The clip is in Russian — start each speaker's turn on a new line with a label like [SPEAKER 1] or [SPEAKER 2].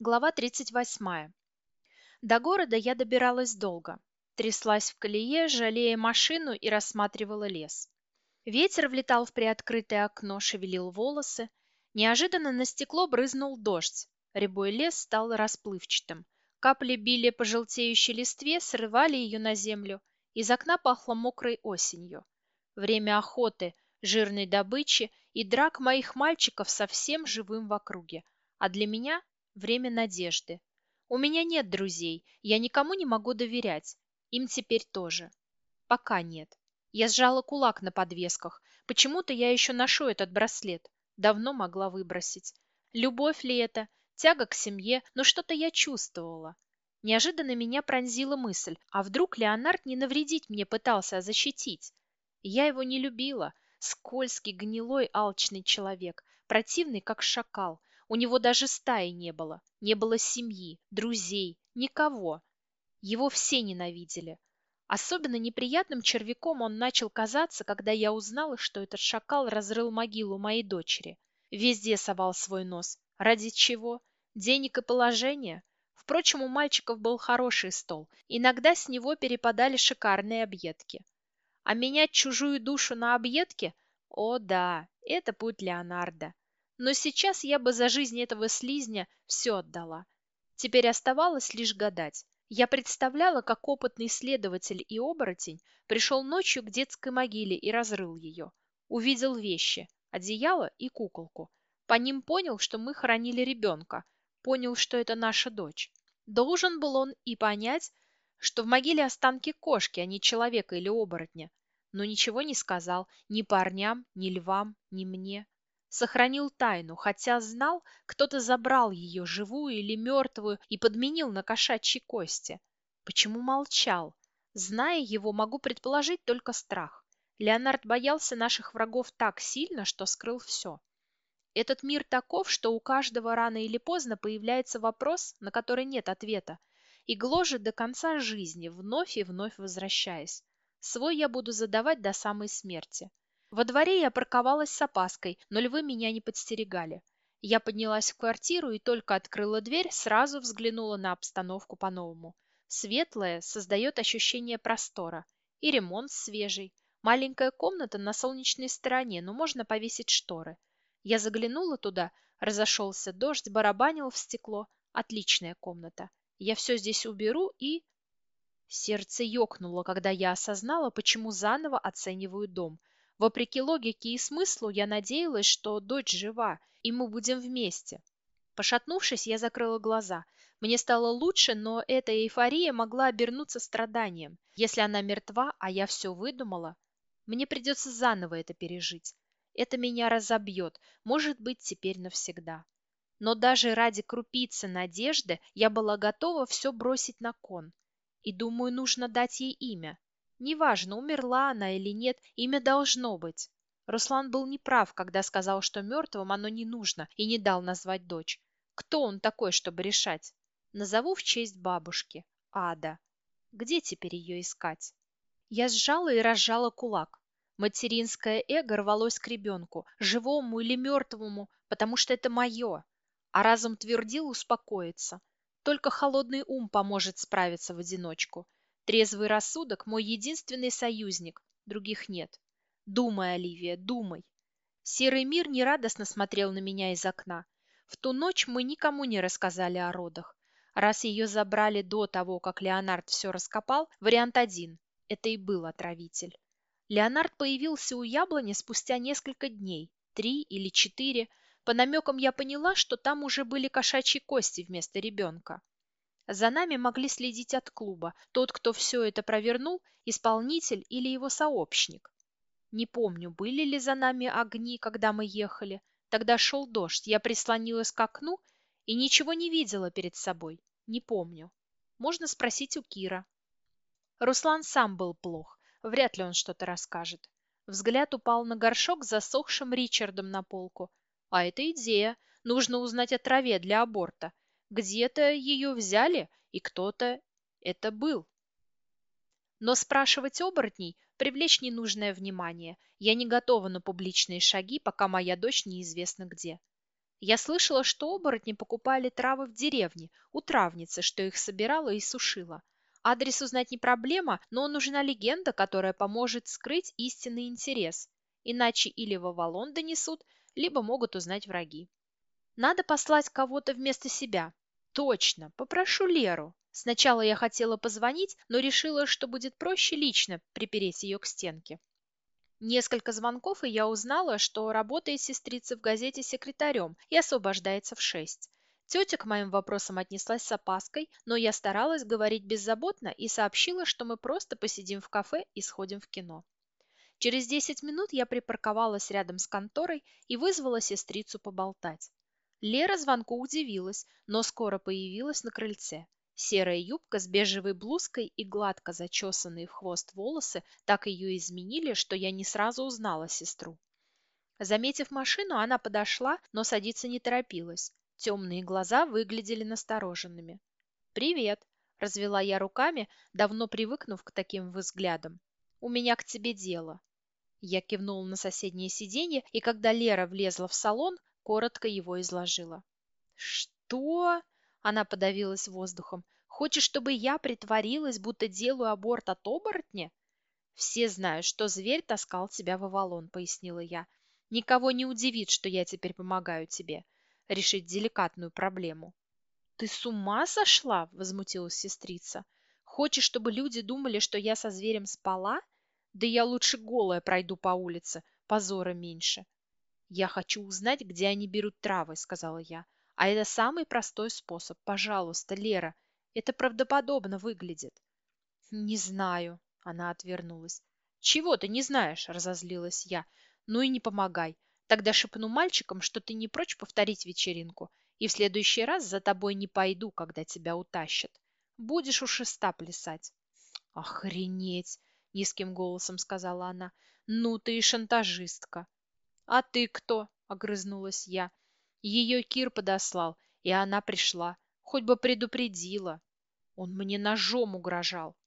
[SPEAKER 1] Глава 38. До города я добиралась долго. Тряслась в колее, жалея машину и рассматривала лес. Ветер влетал в приоткрытое окно, шевелил волосы. Неожиданно на стекло брызнул дождь. Рябой лес стал расплывчатым. Капли били по желтеющей листве, срывали ее на землю. Из окна пахло мокрой осенью. Время охоты, жирной добычи и драк моих мальчиков совсем живым в округе. А для меня время надежды. У меня нет друзей, я никому не могу доверять. Им теперь тоже. Пока нет. Я сжала кулак на подвесках. Почему-то я еще ношу этот браслет. Давно могла выбросить. Любовь ли это? Тяга к семье? Но что-то я чувствовала. Неожиданно меня пронзила мысль, а вдруг Леонард не навредить мне пытался, а защитить? Я его не любила. Скользкий, гнилой, алчный человек, противный, как шакал, у него даже стаи не было, не было семьи, друзей, никого. Его все ненавидели. Особенно неприятным червяком он начал казаться, когда я узнала, что этот шакал разрыл могилу моей дочери. Везде совал свой нос. Ради чего? Денег и положения? Впрочем, у мальчиков был хороший стол. Иногда с него перепадали шикарные объедки. А менять чужую душу на объедки? О да, это путь Леонардо. Но сейчас я бы за жизнь этого слизня все отдала. Теперь оставалось лишь гадать. Я представляла, как опытный следователь и оборотень пришел ночью к детской могиле и разрыл ее. Увидел вещи, одеяло и куколку. По ним понял, что мы хоронили ребенка. Понял, что это наша дочь. Должен был он и понять, что в могиле останки кошки, а не человека или оборотня. Но ничего не сказал ни парням, ни львам, ни мне. Сохранил тайну, хотя знал, кто-то забрал ее, живую или мертвую, и подменил на кошачьи кости. Почему молчал? Зная его, могу предположить только страх. Леонард боялся наших врагов так сильно, что скрыл все. Этот мир таков, что у каждого рано или поздно появляется вопрос, на который нет ответа, и гложет до конца жизни, вновь и вновь возвращаясь. Свой я буду задавать до самой смерти. Во дворе я парковалась с опаской, но львы меня не подстерегали. Я поднялась в квартиру и только открыла дверь, сразу взглянула на обстановку по-новому. Светлая создает ощущение простора. И ремонт свежий. Маленькая комната на солнечной стороне, но можно повесить шторы. Я заглянула туда, разошелся дождь, барабанил в стекло. Отличная комната. Я все здесь уберу и... Сердце ёкнуло, когда я осознала, почему заново оцениваю дом. Вопреки логике и смыслу, я надеялась, что дочь жива, и мы будем вместе. Пошатнувшись, я закрыла глаза. Мне стало лучше, но эта эйфория могла обернуться страданием. Если она мертва, а я все выдумала, мне придется заново это пережить. Это меня разобьет, может быть, теперь навсегда. Но даже ради крупицы надежды я была готова все бросить на кон. И думаю, нужно дать ей имя. Неважно, умерла она или нет, имя должно быть. Руслан был неправ, когда сказал, что мертвым оно не нужно, и не дал назвать дочь. Кто он такой, чтобы решать? Назову в честь бабушки. Ада. Где теперь ее искать? Я сжала и разжала кулак. Материнское эго рвалось к ребенку, живому или мертвому, потому что это мое. А разум твердил успокоиться. Только холодный ум поможет справиться в одиночку. Трезвый рассудок – мой единственный союзник, других нет. Думай, Оливия, думай. Серый мир нерадостно смотрел на меня из окна. В ту ночь мы никому не рассказали о родах. Раз ее забрали до того, как Леонард все раскопал, вариант один – это и был отравитель. Леонард появился у яблони спустя несколько дней, три или четыре. По намекам я поняла, что там уже были кошачьи кости вместо ребенка. За нами могли следить от клуба. Тот, кто все это провернул, исполнитель или его сообщник. Не помню, были ли за нами огни, когда мы ехали. Тогда шел дождь. Я прислонилась к окну и ничего не видела перед собой. Не помню. Можно спросить у Кира. Руслан сам был плох. Вряд ли он что-то расскажет. Взгляд упал на горшок с засохшим Ричардом на полку. А это идея. Нужно узнать о траве для аборта. Где-то ее взяли, и кто-то это был. Но спрашивать оборотней – привлечь ненужное внимание. Я не готова на публичные шаги, пока моя дочь неизвестно где. Я слышала, что оборотни покупали травы в деревне, у травницы, что их собирала и сушила. Адрес узнать не проблема, но нужна легенда, которая поможет скрыть истинный интерес. Иначе или в Авалон донесут, либо могут узнать враги. Надо послать кого-то вместо себя. Точно, попрошу Леру. Сначала я хотела позвонить, но решила, что будет проще лично припереть ее к стенке. Несколько звонков, и я узнала, что работает сестрица в газете секретарем и освобождается в шесть. Тетя к моим вопросам отнеслась с опаской, но я старалась говорить беззаботно и сообщила, что мы просто посидим в кафе и сходим в кино. Через десять минут я припарковалась рядом с конторой и вызвала сестрицу поболтать. Лера звонку удивилась, но скоро появилась на крыльце. Серая юбка с бежевой блузкой и гладко зачесанные в хвост волосы так ее изменили, что я не сразу узнала сестру. Заметив машину, она подошла, но садиться не торопилась. Темные глаза выглядели настороженными. «Привет!» – развела я руками, давно привыкнув к таким взглядам. «У меня к тебе дело». Я кивнула на соседнее сиденье, и когда Лера влезла в салон, коротко его изложила. «Что?» Она подавилась воздухом. Хочешь, чтобы я притворилась, будто делаю аборт от оборотня? Все знают, что зверь таскал тебя в Авалон, пояснила я. Никого не удивит, что я теперь помогаю тебе решить деликатную проблему. Ты с ума сошла? Возмутилась сестрица. Хочешь, чтобы люди думали, что я со зверем спала? Да я лучше голая пройду по улице, позора меньше. Я хочу узнать, где они берут травы, сказала я. А это самый простой способ. Пожалуйста, Лера, это правдоподобно выглядит. Не знаю, она отвернулась. Чего ты не знаешь, разозлилась я. Ну и не помогай. Тогда шепну мальчикам, что ты не прочь повторить вечеринку, и в следующий раз за тобой не пойду, когда тебя утащат. Будешь у шеста плясать. Охренеть, низким голосом сказала она. Ну ты и шантажистка. А ты кто? огрызнулась я. Ее Кир подослал, и она пришла. Хоть бы предупредила. Он мне ножом угрожал.